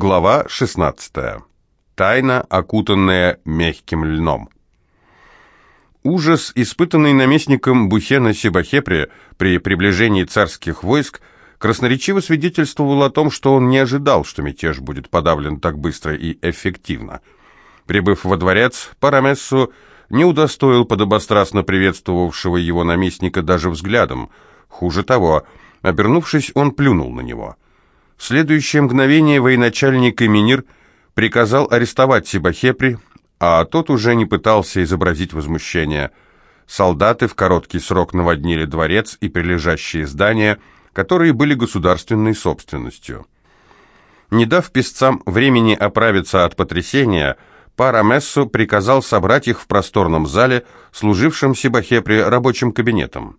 Глава 16. Тайна, окутанная мягким льном. Ужас, испытанный наместником Бухена Сибахепре при приближении царских войск, красноречиво свидетельствовал о том, что он не ожидал, что мятеж будет подавлен так быстро и эффективно. Прибыв во дворец, Парамессу не удостоил подобострастно приветствовавшего его наместника даже взглядом. Хуже того, обернувшись, он плюнул на него – в следующее мгновение военачальник Эминир приказал арестовать Сибахепри, а тот уже не пытался изобразить возмущение. Солдаты в короткий срок наводнили дворец и прилежащие здания, которые были государственной собственностью. Не дав песцам времени оправиться от потрясения, Парамессу приказал собрать их в просторном зале, служившем Сибахепре рабочим кабинетом.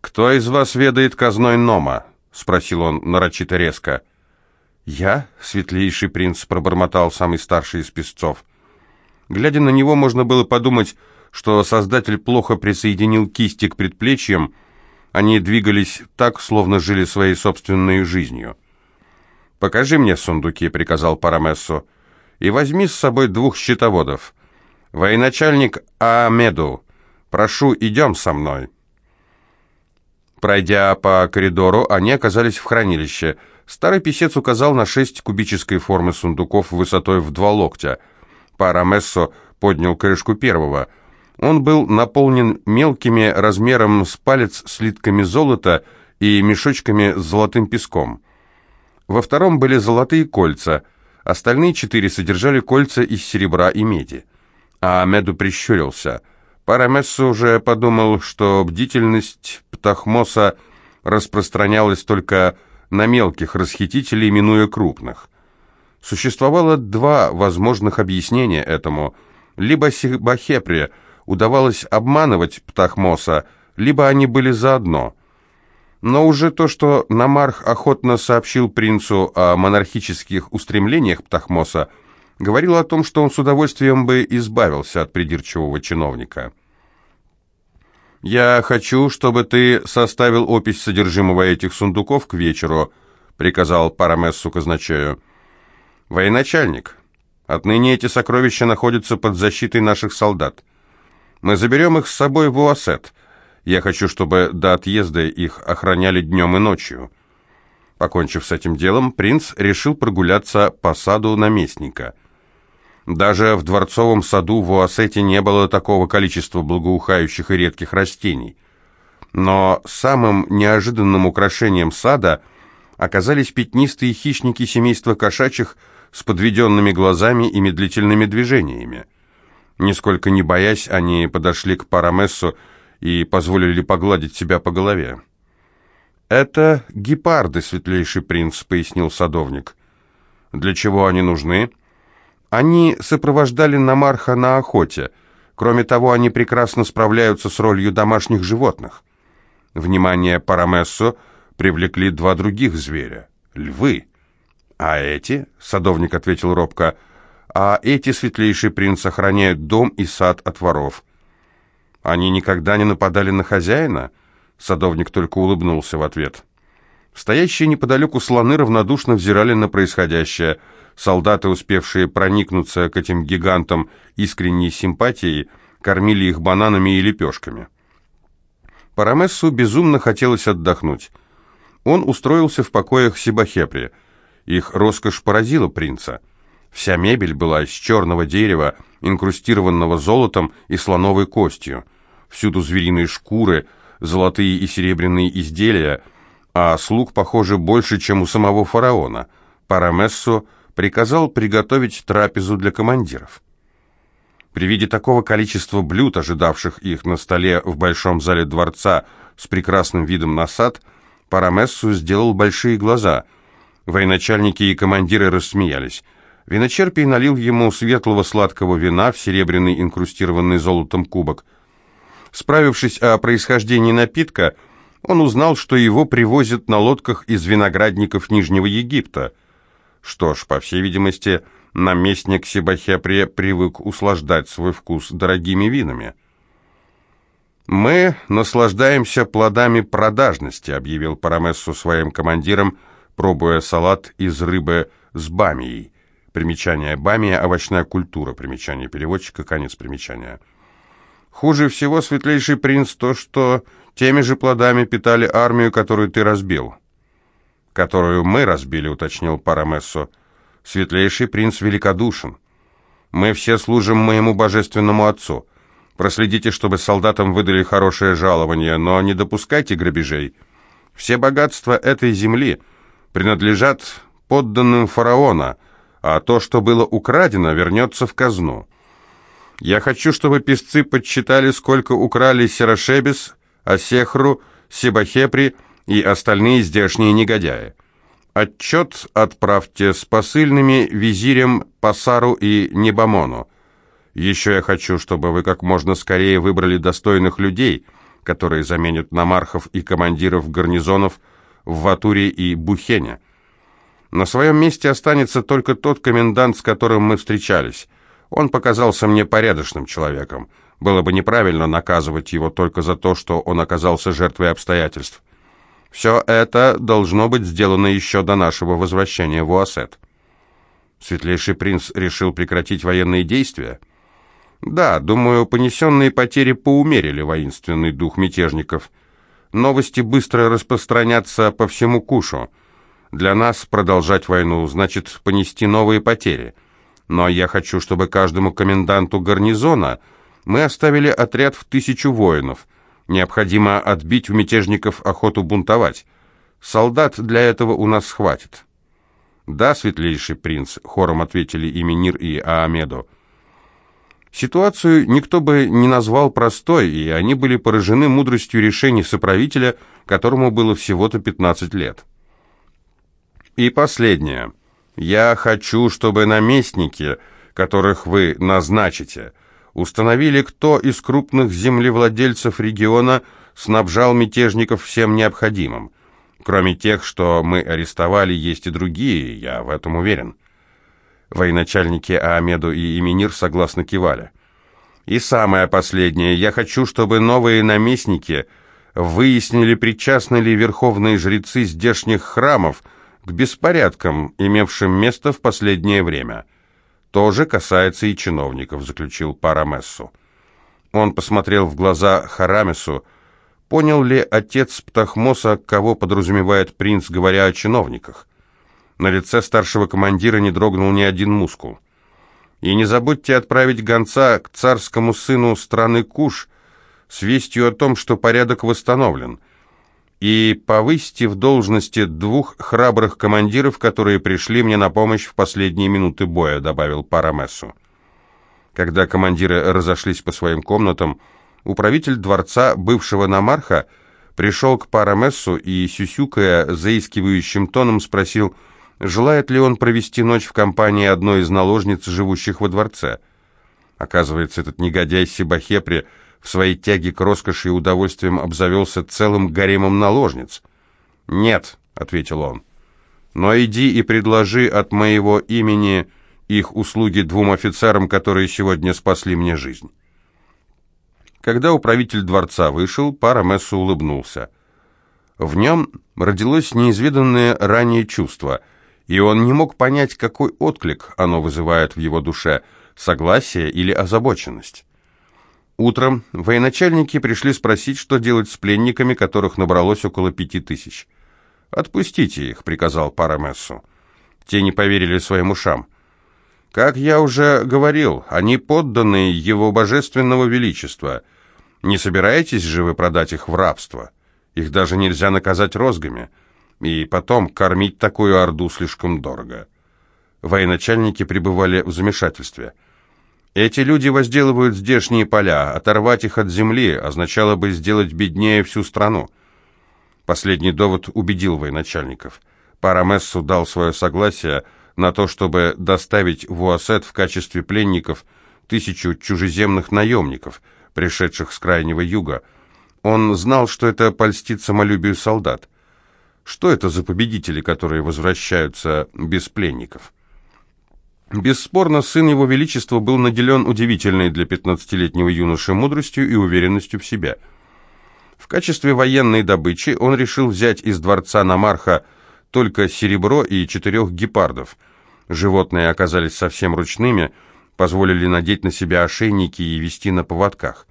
«Кто из вас ведает казной Нома?» — спросил он нарочито резко. «Я, светлейший принц», — пробормотал самый старший из песцов. Глядя на него, можно было подумать, что создатель плохо присоединил кисти к предплечьям, они двигались так, словно жили своей собственной жизнью. «Покажи мне сундуки», — приказал Парамессу, — «и возьми с собой двух счетоводов. Военачальник Аамеду, прошу, идем со мной». Пройдя по коридору, они оказались в хранилище. Старый писец указал на шесть кубической формы сундуков высотой в два локтя. Парамессо поднял крышку первого. Он был наполнен мелкими размером с палец слитками золота и мешочками с золотым песком. Во втором были золотые кольца, остальные четыре содержали кольца из серебра и меди. А Меду прищурился – Парамессо уже подумал, что бдительность Птахмоса распространялась только на мелких расхитителей, минуя крупных. Существовало два возможных объяснения этому. Либо Сибахепре удавалось обманывать Птахмоса, либо они были заодно. Но уже то, что Намарх охотно сообщил принцу о монархических устремлениях Птахмоса, говорил о том, что он с удовольствием бы избавился от придирчивого чиновника. «Я хочу, чтобы ты составил опись содержимого этих сундуков к вечеру», приказал Парамессу казначею. «Военачальник, отныне эти сокровища находятся под защитой наших солдат. Мы заберем их с собой в Уасет. Я хочу, чтобы до отъезда их охраняли днем и ночью». Покончив с этим делом, принц решил прогуляться по саду наместника – даже в дворцовом саду в Уасете не было такого количества благоухающих и редких растений. Но самым неожиданным украшением сада оказались пятнистые хищники семейства кошачьих с подведенными глазами и медлительными движениями. Нисколько не боясь, они подошли к Парамессу и позволили погладить себя по голове. «Это гепарды, светлейший принц», — пояснил садовник. «Для чего они нужны?» Они сопровождали Намарха на охоте. Кроме того, они прекрасно справляются с ролью домашних животных. Внимание Парамессо привлекли два других зверя — львы. «А эти?» — садовник ответил робко. «А эти, светлейший принц, охраняют дом и сад от воров». «Они никогда не нападали на хозяина?» Садовник только улыбнулся в ответ. Стоящие неподалеку слоны равнодушно взирали на происходящее — Солдаты, успевшие проникнуться к этим гигантам искренней симпатией, кормили их бананами и лепешками. Парамессу безумно хотелось отдохнуть. Он устроился в покоях Сибахепри. Их роскошь поразила принца. Вся мебель была из черного дерева, инкрустированного золотом и слоновой костью. Всюду звериные шкуры, золотые и серебряные изделия, а слуг, похоже, больше, чем у самого фараона. Парамессу приказал приготовить трапезу для командиров. При виде такого количества блюд, ожидавших их на столе в большом зале дворца с прекрасным видом на сад, Парамессу сделал большие глаза. Военачальники и командиры рассмеялись. Виночерпий налил ему светлого сладкого вина в серебряный инкрустированный золотом кубок. Справившись о происхождении напитка, он узнал, что его привозят на лодках из виноградников Нижнего Египта – что ж, по всей видимости, наместник Сибахепре привык услаждать свой вкус дорогими винами. «Мы наслаждаемся плодами продажности», — объявил Парамессу своим командирам, пробуя салат из рыбы с бамией. Примечание бамия – овощная культура. Примечание переводчика, конец примечания. Хуже всего, светлейший принц, то, что теми же плодами питали армию, которую ты разбил. Которую мы разбили, уточнил Парамессо. Светлейший принц великодушен. Мы все служим моему божественному отцу. Проследите, чтобы солдатам выдали хорошее жалование, но не допускайте грабежей. Все богатства этой земли принадлежат подданным фараона, а то, что было украдено, вернется в казну. Я хочу, чтобы песцы подсчитали, сколько украли Серашебис, Асехру, Себахепри и остальные здешние негодяи. Отчет отправьте с посыльными визирем Пасару и Небамону. Еще я хочу, чтобы вы как можно скорее выбрали достойных людей, которые заменят намархов и командиров гарнизонов в Ватуре и Бухене. На своем месте останется только тот комендант, с которым мы встречались. Он показался мне порядочным человеком. Было бы неправильно наказывать его только за то, что он оказался жертвой обстоятельств. Все это должно быть сделано еще до нашего возвращения в Уасет. Светлейший принц решил прекратить военные действия? Да, думаю, понесенные потери поумерили воинственный дух мятежников. Новости быстро распространятся по всему Кушу. Для нас продолжать войну значит понести новые потери. Но я хочу, чтобы каждому коменданту гарнизона мы оставили отряд в тысячу воинов – Необходимо отбить у мятежников охоту бунтовать. Солдат для этого у нас хватит». «Да, светлейший принц», — хором ответили и Минир, и Аамедо. Ситуацию никто бы не назвал простой, и они были поражены мудростью решений соправителя, которому было всего-то 15 лет. И последнее. Я хочу, чтобы наместники, которых вы назначите, — установили, кто из крупных землевладельцев региона снабжал мятежников всем необходимым. Кроме тех, что мы арестовали, есть и другие, я в этом уверен. Военачальники Аамеду и Именир согласно кивали. И самое последнее. Я хочу, чтобы новые наместники выяснили, причастны ли верховные жрецы здешних храмов к беспорядкам, имевшим место в последнее время тоже касается и чиновников», — заключил Парамессу. Он посмотрел в глаза Харамесу. Понял ли отец Птахмоса, кого подразумевает принц, говоря о чиновниках? На лице старшего командира не дрогнул ни один мускул. «И не забудьте отправить гонца к царскому сыну страны Куш с вестью о том, что порядок восстановлен и повысьте в должности двух храбрых командиров, которые пришли мне на помощь в последние минуты боя», — добавил Парамессу. Когда командиры разошлись по своим комнатам, управитель дворца бывшего Намарха пришел к Парамессу и, сюсюкая заискивающим тоном, спросил, желает ли он провести ночь в компании одной из наложниц, живущих во дворце. Оказывается, этот негодяй Сибахепри — в своей тяге к роскоши и удовольствиям обзавелся целым гаремом наложниц. «Нет», — ответил он, — «но иди и предложи от моего имени их услуги двум офицерам, которые сегодня спасли мне жизнь». Когда управитель дворца вышел, Парамессу улыбнулся. В нем родилось неизведанное ранее чувство, и он не мог понять, какой отклик оно вызывает в его душе, согласие или озабоченность. Утром военачальники пришли спросить, что делать с пленниками, которых набралось около пяти тысяч. «Отпустите их», — приказал Парамессу. Те не поверили своим ушам. «Как я уже говорил, они подданные его божественного величества. Не собираетесь же вы продать их в рабство? Их даже нельзя наказать розгами. И потом кормить такую орду слишком дорого». Военачальники пребывали в замешательстве — эти люди возделывают здешние поля, оторвать их от земли означало бы сделать беднее всю страну. Последний довод убедил военачальников. Парамессу дал свое согласие на то, чтобы доставить в Уасет в качестве пленников тысячу чужеземных наемников, пришедших с крайнего юга. Он знал, что это польстит самолюбию солдат. Что это за победители, которые возвращаются без пленников? Бесспорно, сын его величества был наделен удивительной для 15-летнего юноши мудростью и уверенностью в себе. В качестве военной добычи он решил взять из дворца Намарха только серебро и четырех гепардов. Животные оказались совсем ручными, позволили надеть на себя ошейники и вести на поводках.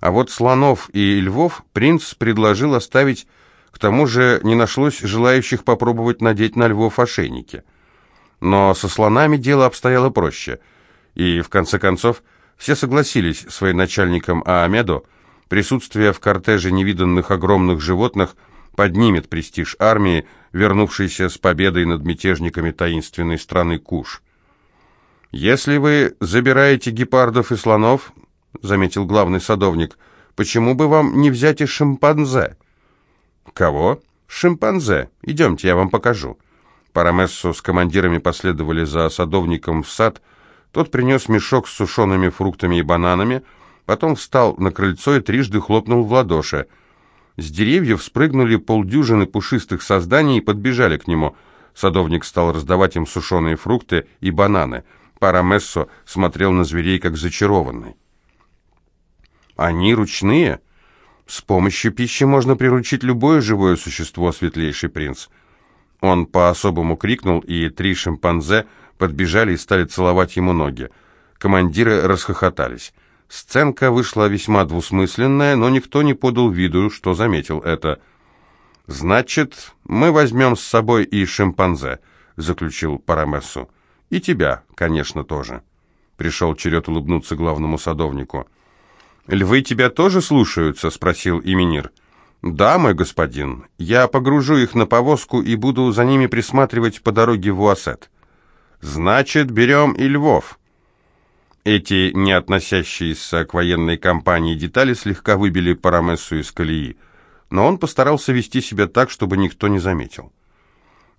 А вот слонов и львов принц предложил оставить, к тому же не нашлось желающих попробовать надеть на львов ошейники. Но со слонами дело обстояло проще, и, в конце концов, все согласились с военачальником Аамедо, присутствие в кортеже невиданных огромных животных поднимет престиж армии, вернувшейся с победой над мятежниками таинственной страны Куш. «Если вы забираете гепардов и слонов, — заметил главный садовник. «Почему бы вам не взять и шимпанзе?» «Кого?» «Шимпанзе. Идемте, я вам покажу». Парамессо с командирами последовали за садовником в сад. Тот принес мешок с сушеными фруктами и бананами, потом встал на крыльцо и трижды хлопнул в ладоши. С деревьев спрыгнули полдюжины пушистых созданий и подбежали к нему. Садовник стал раздавать им сушеные фрукты и бананы. Парамессо смотрел на зверей, как зачарованный. Они ручные. С помощью пищи можно приручить любое живое существо, светлейший принц. Он по-особому крикнул, и три шимпанзе подбежали и стали целовать ему ноги. Командиры расхохотались. Сценка вышла весьма двусмысленная, но никто не подал виду, что заметил это. «Значит, мы возьмем с собой и шимпанзе», — заключил Парамессу. «И тебя, конечно, тоже». Пришел черед улыбнуться главному садовнику. «Львы тебя тоже слушаются?» — спросил Именир. «Да, мой господин. Я погружу их на повозку и буду за ними присматривать по дороге в Уасет». «Значит, берем и львов». Эти, не относящиеся к военной кампании детали, слегка выбили Парамессу из колеи, но он постарался вести себя так, чтобы никто не заметил.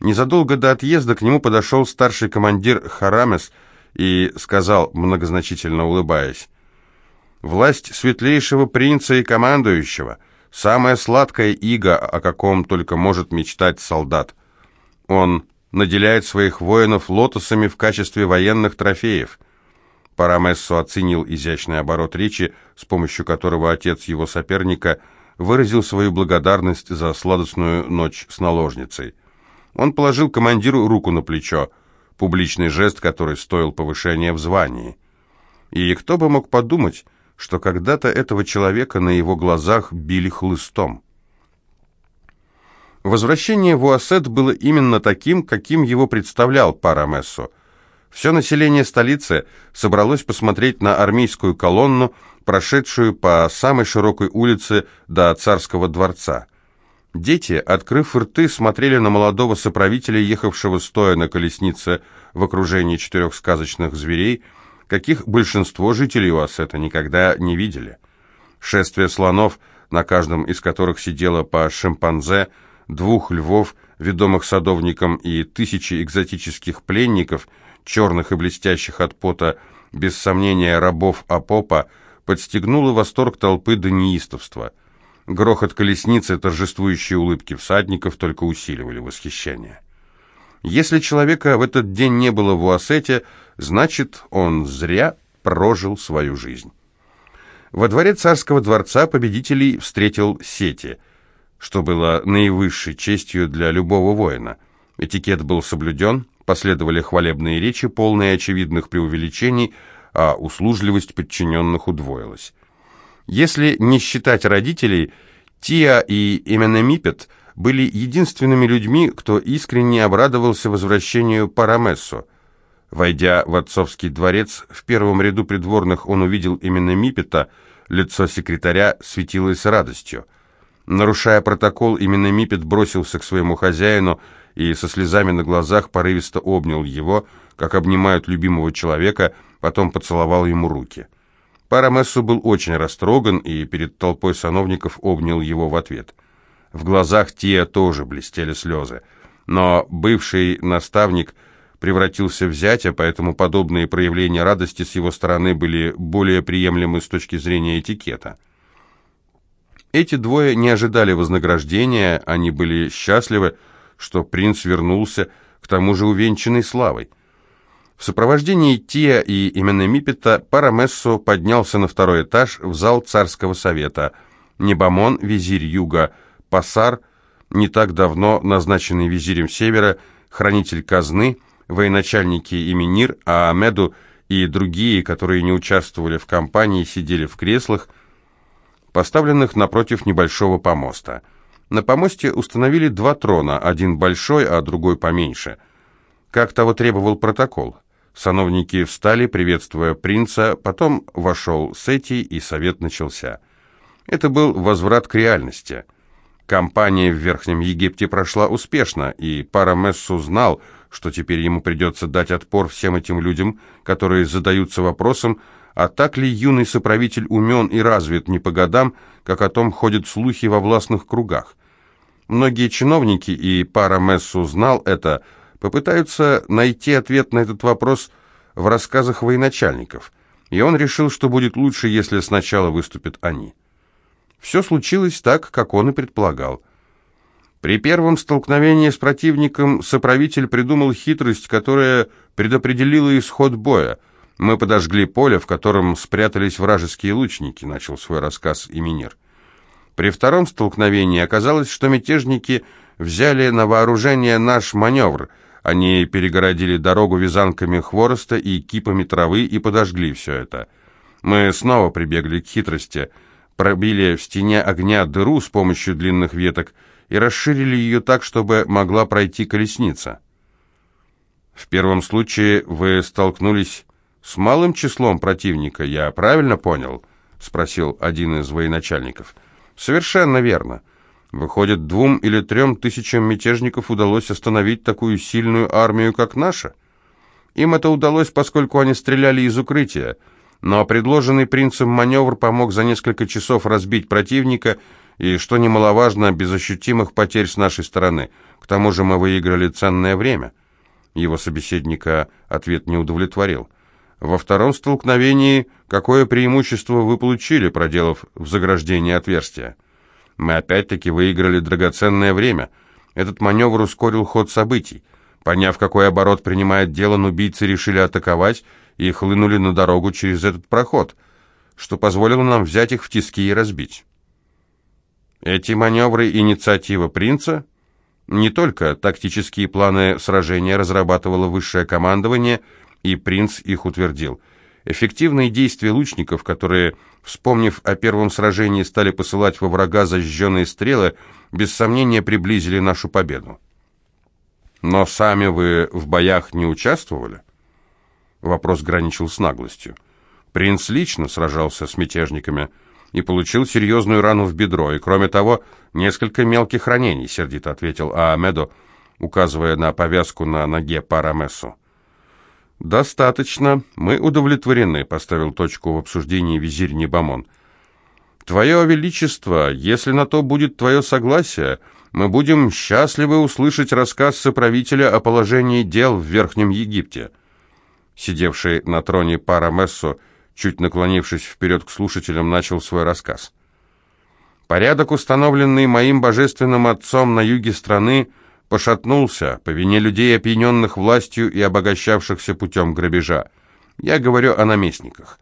Незадолго до отъезда к нему подошел старший командир Харамес и сказал, многозначительно улыбаясь, Власть светлейшего принца и командующего – самая сладкая ига, о каком только может мечтать солдат. Он наделяет своих воинов лотосами в качестве военных трофеев. Парамессо оценил изящный оборот речи, с помощью которого отец его соперника выразил свою благодарность за сладостную ночь с наложницей. Он положил командиру руку на плечо, публичный жест, который стоил повышения в звании. И кто бы мог подумать, что когда-то этого человека на его глазах били хлыстом. Возвращение в Уассет было именно таким, каким его представлял Парамессо. Все население столицы собралось посмотреть на армейскую колонну, прошедшую по самой широкой улице до царского дворца. Дети, открыв рты, смотрели на молодого соправителя, ехавшего стоя на колеснице в окружении четырех сказочных зверей, каких большинство жителей Уассета никогда не видели. Шествие слонов, на каждом из которых сидело по шимпанзе, двух львов, ведомых садовником, и тысячи экзотических пленников, черных и блестящих от пота, без сомнения рабов Апопа, подстегнуло восторг толпы до неистовства. Грохот колесницы, торжествующие улыбки всадников только усиливали восхищение. Если человека в этот день не было в Уассете, значит, он зря прожил свою жизнь. Во дворе царского дворца победителей встретил Сети, что было наивысшей честью для любого воина. Этикет был соблюден, последовали хвалебные речи, полные очевидных преувеличений, а услужливость подчиненных удвоилась. Если не считать родителей, Тиа и Именемипет – были единственными людьми, кто искренне обрадовался возвращению Парамессо. Войдя в отцовский дворец, в первом ряду придворных он увидел именно Мипета, лицо секретаря светилось радостью. Нарушая протокол, именно Мипет бросился к своему хозяину и со слезами на глазах порывисто обнял его, как обнимают любимого человека, потом поцеловал ему руки. Парамессо был очень растроган и перед толпой сановников обнял его в ответ. В глазах Тия тоже блестели слезы. Но бывший наставник превратился в зятя, поэтому подобные проявления радости с его стороны были более приемлемы с точки зрения этикета. Эти двое не ожидали вознаграждения, они были счастливы, что принц вернулся, к тому же увенчанный славой. В сопровождении Тия и именно Мипета Парамессо поднялся на второй этаж в зал царского совета. Небамон, визирь юга, Пассар не так давно назначенный визирем Севера, хранитель казны, военачальники Именир, а Амеду и другие, которые не участвовали в кампании, сидели в креслах, поставленных напротив небольшого помоста. На помосте установили два трона, один большой, а другой поменьше. Как того требовал протокол. Сановники встали, приветствуя принца, потом вошел Сети, и совет начался. Это был возврат к реальности. Кампания в Верхнем Египте прошла успешно, и Парамессу знал, что теперь ему придется дать отпор всем этим людям, которые задаются вопросом, а так ли юный соправитель умен и развит не по годам, как о том ходят слухи во властных кругах. Многие чиновники, и Парамессу знал это, попытаются найти ответ на этот вопрос в рассказах военачальников, и он решил, что будет лучше, если сначала выступят они. Все случилось так, как он и предполагал – при первом столкновении с противником соправитель придумал хитрость, которая предопределила исход боя. Мы подожгли поле, в котором спрятались вражеские лучники, начал свой рассказ Именир. При втором столкновении оказалось, что мятежники взяли на вооружение наш маневр. Они перегородили дорогу вязанками хвороста и кипами травы и подожгли все это. Мы снова прибегли к хитрости, пробили в стене огня дыру с помощью длинных веток, и расширили ее так, чтобы могла пройти колесница. В первом случае вы столкнулись с малым числом противника, я правильно понял? спросил один из военачальников. Совершенно верно. Выходит, двум или трем тысячам мятежников удалось остановить такую сильную армию, как наша. Им это удалось, поскольку они стреляли из укрытия, но предложенный принцем маневр помог за несколько часов разбить противника и, что немаловажно, без ощутимых потерь с нашей стороны. К тому же мы выиграли ценное время. Его собеседника ответ не удовлетворил. Во втором столкновении какое преимущество вы получили, проделав в заграждении отверстия? Мы опять-таки выиграли драгоценное время. Этот маневр ускорил ход событий. Поняв, какой оборот принимает дело, убийцы решили атаковать и хлынули на дорогу через этот проход, что позволило нам взять их в тиски и разбить. Эти маневры – инициатива принца? Не только тактические планы сражения разрабатывало высшее командование, и принц их утвердил. Эффективные действия лучников, которые, вспомнив о первом сражении, стали посылать во врага зажженные стрелы, без сомнения приблизили нашу победу. Но сами вы в боях не участвовали? Вопрос граничил с наглостью. Принц лично сражался с мятежниками – и получил серьезную рану в бедро, и, кроме того, несколько мелких ранений», — сердито ответил Аамедо, указывая на повязку на ноге Парамессу. «Достаточно. Мы удовлетворены», — поставил точку в обсуждении визирь Небамон. «Твое Величество, если на то будет твое согласие, мы будем счастливы услышать рассказ соправителя о положении дел в Верхнем Египте». Сидевший на троне Парамессо чуть наклонившись вперед к слушателям, начал свой рассказ. «Порядок, установленный моим божественным отцом на юге страны, пошатнулся по вине людей, опьяненных властью и обогащавшихся путем грабежа. Я говорю о наместниках.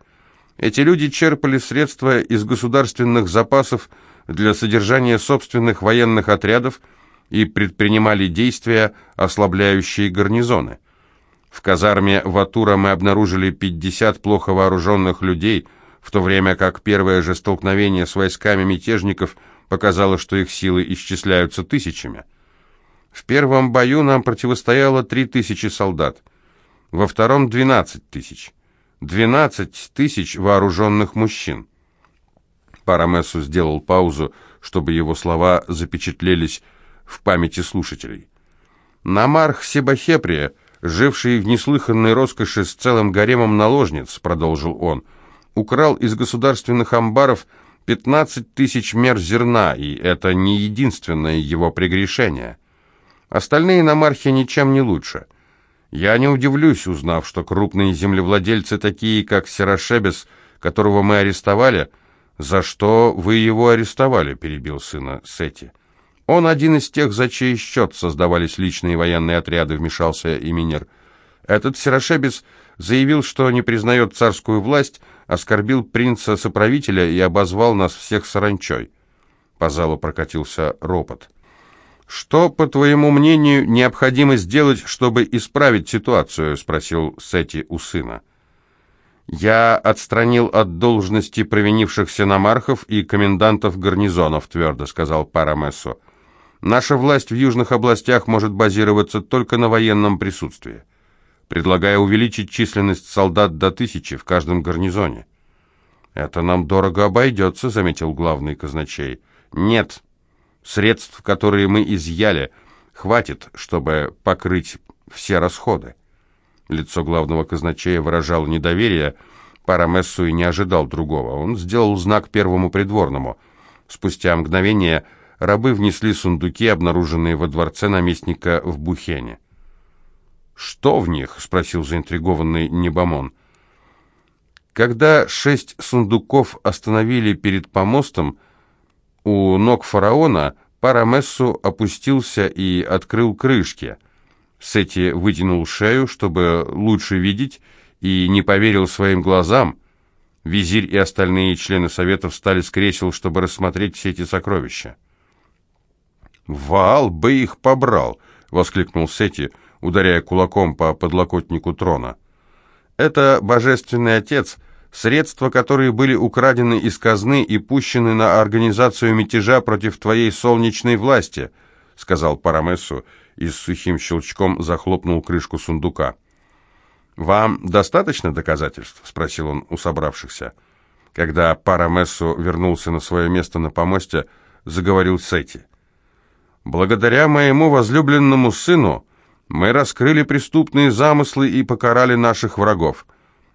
Эти люди черпали средства из государственных запасов для содержания собственных военных отрядов и предпринимали действия, ослабляющие гарнизоны. В казарме Ватура мы обнаружили 50 плохо вооруженных людей, в то время как первое же столкновение с войсками мятежников показало, что их силы исчисляются тысячами. В первом бою нам противостояло 3000 солдат, во втором 12 тысяч. 12 тысяч вооруженных мужчин. Парамессу сделал паузу, чтобы его слова запечатлелись в памяти слушателей. Намарх Себахеприя живший в неслыханной роскоши с целым гаремом наложниц, продолжил он, украл из государственных амбаров 15 тысяч мер зерна, и это не единственное его прегрешение. Остальные намархи ничем не лучше. Я не удивлюсь, узнав, что крупные землевладельцы, такие как Серашебес, которого мы арестовали, «За что вы его арестовали?» – перебил сына Сети. Он один из тех, за чей счет создавались личные военные отряды, вмешался Именер. Этот Серошебец заявил, что не признает царскую власть, оскорбил принца-соправителя и обозвал нас всех саранчой. По залу прокатился ропот. «Что, по твоему мнению, необходимо сделать, чтобы исправить ситуацию?» — спросил Сети у сына. «Я отстранил от должности провинившихся намархов и комендантов гарнизонов», — твердо сказал Парамессо. «Наша власть в южных областях может базироваться только на военном присутствии. Предлагаю увеличить численность солдат до тысячи в каждом гарнизоне». «Это нам дорого обойдется», — заметил главный казначей. «Нет», Средств, которые мы изъяли, хватит, чтобы покрыть все расходы. Лицо главного казначея выражало недоверие, Парамессу и не ожидал другого. Он сделал знак первому придворному. Спустя мгновение рабы внесли сундуки, обнаруженные во дворце наместника в Бухене. «Что в них?» — спросил заинтригованный Небомон. Когда шесть сундуков остановили перед помостом, у ног фараона Парамессу опустился и открыл крышки. Сети вытянул шею, чтобы лучше видеть, и не поверил своим глазам. Визирь и остальные члены совета встали с кресел, чтобы рассмотреть все эти сокровища. «Ваал бы их побрал!» — воскликнул Сети, ударяя кулаком по подлокотнику трона. «Это божественный отец», Средства, которые были украдены из казны и пущены на организацию мятежа против твоей солнечной власти», — сказал Парамессу и с сухим щелчком захлопнул крышку сундука. «Вам достаточно доказательств?» — спросил он у собравшихся. Когда Парамессу вернулся на свое место на помосте, заговорил Сети. «Благодаря моему возлюбленному сыну мы раскрыли преступные замыслы и покарали наших врагов».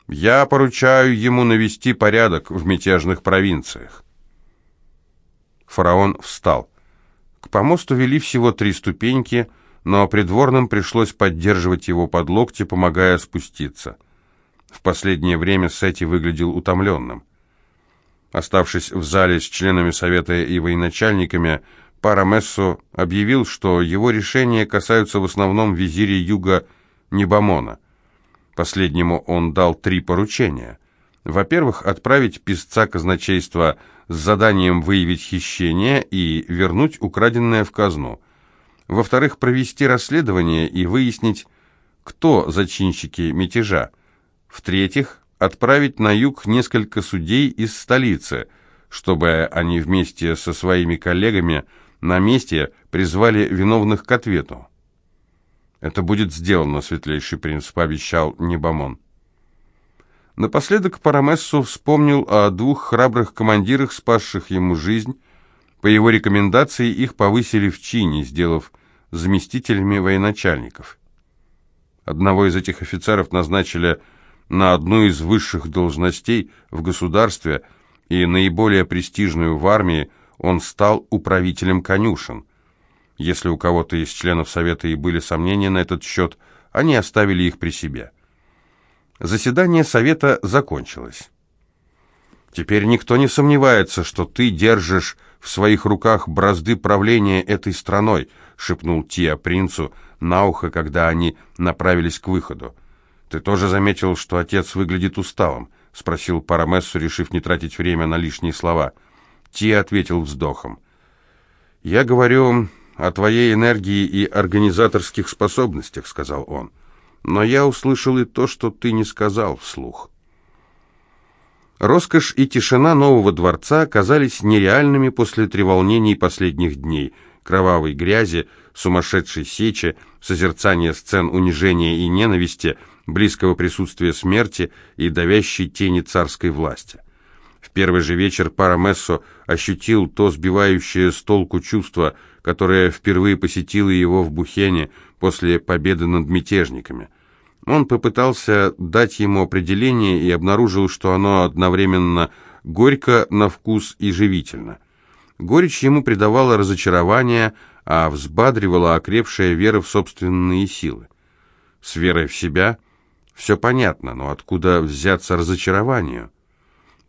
Я поручаю ему навести порядок в мятежных провинциях. Фараон встал. К помосту вели всего три ступеньки, но придворным пришлось поддерживать его под локти, помогая спуститься. В последнее время Сети выглядел утомленным. Оставшись в зале с членами совета и военачальниками, Парамессо объявил, что его решения касаются в основном визиря юга Небамона – Последнему он дал три поручения. Во-первых, отправить писца казначейства с заданием выявить хищение и вернуть украденное в казну. Во-вторых, провести расследование и выяснить, кто зачинщики мятежа. В-третьих, отправить на юг несколько судей из столицы, чтобы они вместе со своими коллегами на месте призвали виновных к ответу. «Это будет сделано, светлейший принц», — пообещал Небамон. Напоследок Парамессу вспомнил о двух храбрых командирах, спасших ему жизнь. По его рекомендации их повысили в чине, сделав заместителями военачальников. Одного из этих офицеров назначили на одну из высших должностей в государстве и наиболее престижную в армии, он стал управителем конюшен – если у кого-то из членов Совета и были сомнения на этот счет, они оставили их при себе. Заседание Совета закончилось. «Теперь никто не сомневается, что ты держишь в своих руках бразды правления этой страной», шепнул Тия принцу на ухо, когда они направились к выходу. «Ты тоже заметил, что отец выглядит усталым?» спросил Парамессу, решив не тратить время на лишние слова. Тия ответил вздохом. «Я говорю о твоей энергии и организаторских способностях», — сказал он. «Но я услышал и то, что ты не сказал вслух». Роскошь и тишина нового дворца казались нереальными после треволнений последних дней, кровавой грязи, сумасшедшей сечи, созерцания сцен унижения и ненависти, близкого присутствия смерти и давящей тени царской власти. Первый же вечер Парамессо ощутил то сбивающее с толку чувство, которое впервые посетило его в Бухене после победы над мятежниками. Он попытался дать ему определение и обнаружил, что оно одновременно горько на вкус и живительно. Горечь ему придавала разочарование, а взбадривала окрепшая вера в собственные силы. С верой в себя все понятно, но откуда взяться разочарованию?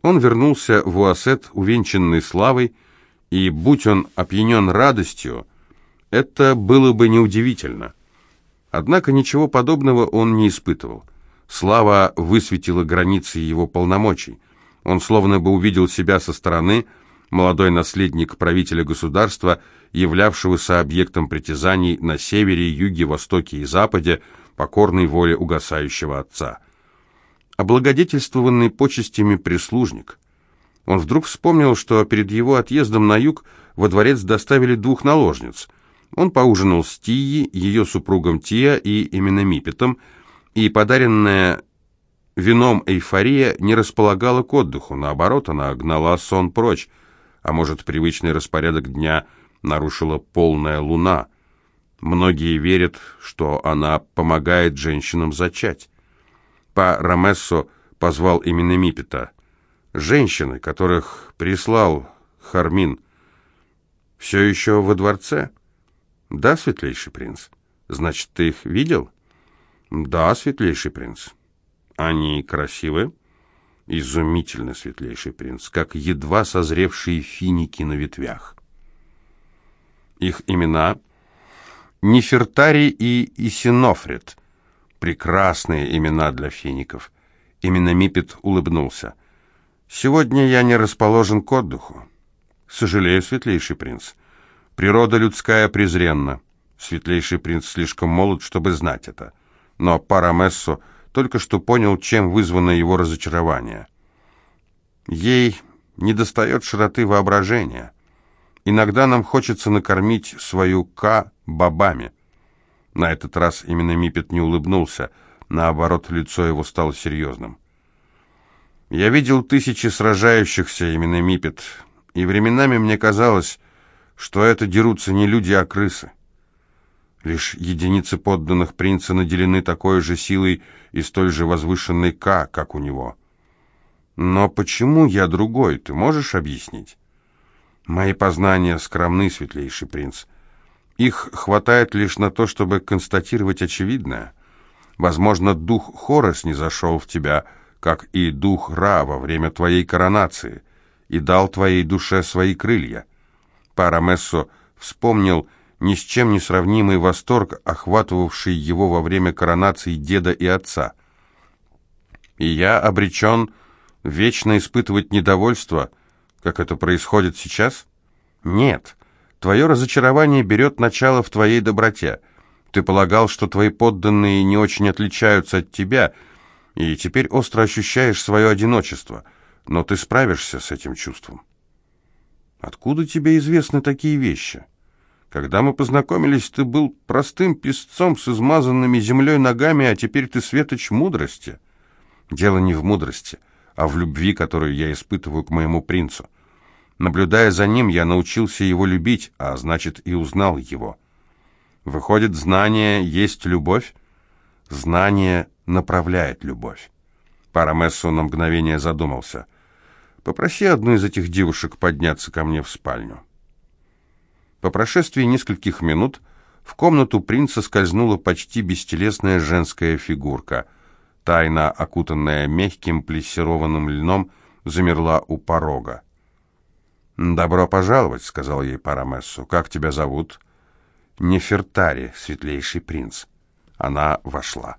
Он вернулся в Уасет, увенчанный славой, и, будь он опьянен радостью, это было бы неудивительно. Однако ничего подобного он не испытывал. Слава высветила границы его полномочий. Он словно бы увидел себя со стороны, молодой наследник правителя государства, являвшегося объектом притязаний на севере, юге, востоке и западе, покорной воле угасающего отца. Облагодетельствованный почестями прислужник. Он вдруг вспомнил, что перед его отъездом на юг во дворец доставили двух наложниц. Он поужинал с Тией, ее супругом Тия и Мипетом, и подаренная вином эйфория не располагала к отдыху, наоборот, она гнала сон прочь, а может, привычный распорядок дня нарушила полная луна. Многие верят, что она помогает женщинам зачать. Па Рамессо позвал именно Мипета. Женщины, которых прислал Хармин, все еще во дворце? Да, светлейший принц. Значит, ты их видел? Да, светлейший принц. Они красивы? Изумительно, светлейший принц, как едва созревшие финики на ветвях. Их имена Нефертари и Исинофрит. Прекрасные имена для фиников. Именно Мипет улыбнулся. Сегодня я не расположен к отдыху. Сожалею, светлейший принц. Природа людская презренна. Светлейший принц слишком молод, чтобы знать это. Но Парамессо только что понял, чем вызвано его разочарование. Ей недостает широты воображения. Иногда нам хочется накормить свою К бобами. На этот раз именно Мипет не улыбнулся, наоборот, лицо его стало серьезным. Я видел тысячи сражающихся, именно Мипет, и временами мне казалось, что это дерутся не люди, а крысы. Лишь единицы подданных принца наделены такой же силой и столь же возвышенной К, как у него. Но почему я другой, ты можешь объяснить? Мои познания скромны, светлейший принц. Их хватает лишь на то, чтобы констатировать очевидное. Возможно, дух Хорос не зашел в тебя, как и дух Ра во время твоей коронации, и дал твоей душе свои крылья. Парамессо вспомнил ни с чем не сравнимый восторг, охватывавший его во время коронации деда и отца. И я обречен вечно испытывать недовольство, как это происходит сейчас? Нет. Твое разочарование берет начало в твоей доброте. Ты полагал, что твои подданные не очень отличаются от тебя, и теперь остро ощущаешь свое одиночество, но ты справишься с этим чувством. Откуда тебе известны такие вещи?» Когда мы познакомились, ты был простым песцом с измазанными землей ногами, а теперь ты светоч мудрости. Дело не в мудрости, а в любви, которую я испытываю к моему принцу. Наблюдая за ним, я научился его любить, а значит и узнал его. Выходит, знание есть любовь? Знание направляет любовь. Парамессо на мгновение задумался. «Попроси одну из этих девушек подняться ко мне в спальню». По прошествии нескольких минут в комнату принца скользнула почти бестелесная женская фигурка. Тайна, окутанная мягким плессированным льном, замерла у порога. «Добро пожаловать», — сказал ей Парамессу. «Как тебя зовут?» «Нефертари, светлейший принц». Она вошла.